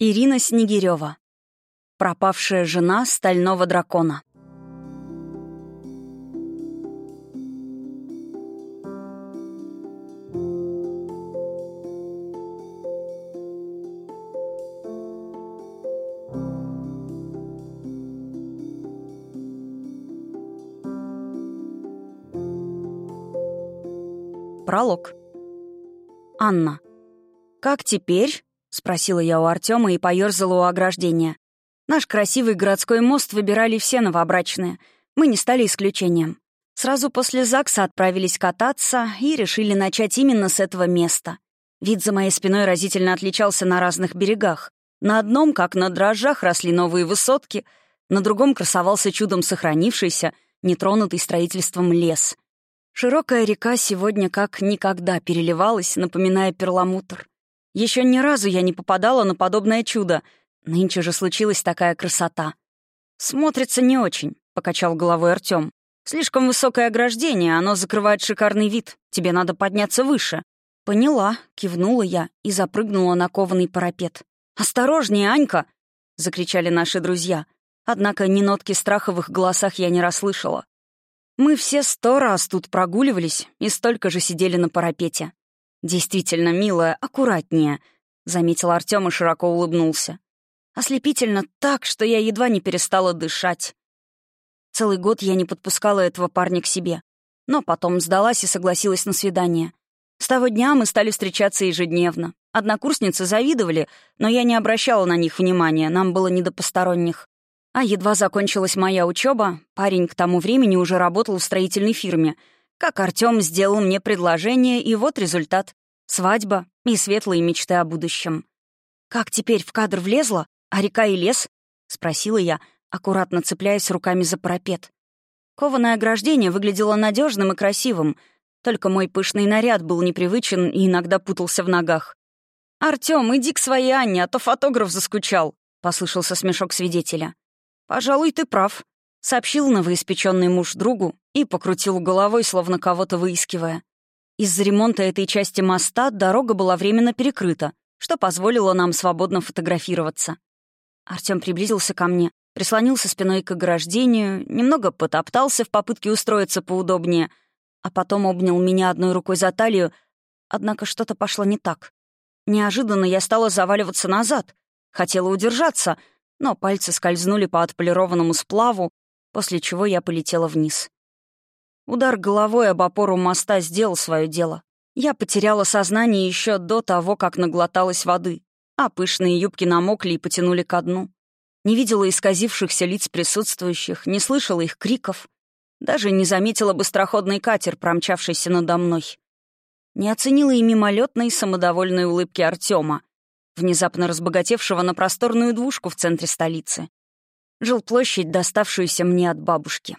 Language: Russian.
Ирина Снегирева. Пропавшая жена стального дракона. Пролог. Анна. «Как теперь?» — спросила я у Артема и поёрзала у ограждения. Наш красивый городской мост выбирали все новобрачные. Мы не стали исключением. Сразу после ЗАГСа отправились кататься и решили начать именно с этого места. Вид за моей спиной разительно отличался на разных берегах. На одном, как на дрожжах, росли новые высотки, на другом красовался чудом сохранившийся, нетронутый строительством лес — Широкая река сегодня как никогда переливалась, напоминая перламутр. Еще ни разу я не попадала на подобное чудо. Нынче же случилась такая красота. «Смотрится не очень», — покачал головой Артем. «Слишком высокое ограждение, оно закрывает шикарный вид. Тебе надо подняться выше». «Поняла», — кивнула я и запрыгнула на кованый парапет. «Осторожнее, Анька!» — закричали наши друзья. Однако ни нотки страха в их голосах я не расслышала. Мы все сто раз тут прогуливались и столько же сидели на парапете. «Действительно, милая, аккуратнее», — заметил Артём и широко улыбнулся. «Ослепительно так, что я едва не перестала дышать». Целый год я не подпускала этого парня к себе, но потом сдалась и согласилась на свидание. С того дня мы стали встречаться ежедневно. Однокурсницы завидовали, но я не обращала на них внимания, нам было не до посторонних. А едва закончилась моя учеба, парень к тому времени уже работал в строительной фирме. Как Артём сделал мне предложение, и вот результат. Свадьба и светлые мечты о будущем. «Как теперь в кадр влезла? А река и лес?» — спросила я, аккуратно цепляясь руками за парапет. Кованое ограждение выглядело надежным и красивым, только мой пышный наряд был непривычен и иногда путался в ногах. «Артём, иди к своей Анне, а то фотограф заскучал», — послышался смешок свидетеля. «Пожалуй, ты прав», — сообщил новоиспеченный муж другу и покрутил головой, словно кого-то выискивая. Из-за ремонта этой части моста дорога была временно перекрыта, что позволило нам свободно фотографироваться. Артём приблизился ко мне, прислонился спиной к ограждению, немного потоптался в попытке устроиться поудобнее, а потом обнял меня одной рукой за талию, однако что-то пошло не так. Неожиданно я стала заваливаться назад, хотела удержаться — но пальцы скользнули по отполированному сплаву, после чего я полетела вниз. Удар головой об опору моста сделал свое дело. Я потеряла сознание еще до того, как наглоталась воды, а пышные юбки намокли и потянули ко дну. Не видела исказившихся лиц присутствующих, не слышала их криков. Даже не заметила быстроходный катер, промчавшийся надо мной. Не оценила и мимолетной самодовольной улыбки Артема, внезапно разбогатевшего на просторную двушку в центре столицы. Жил площадь, доставшуюся мне от бабушки.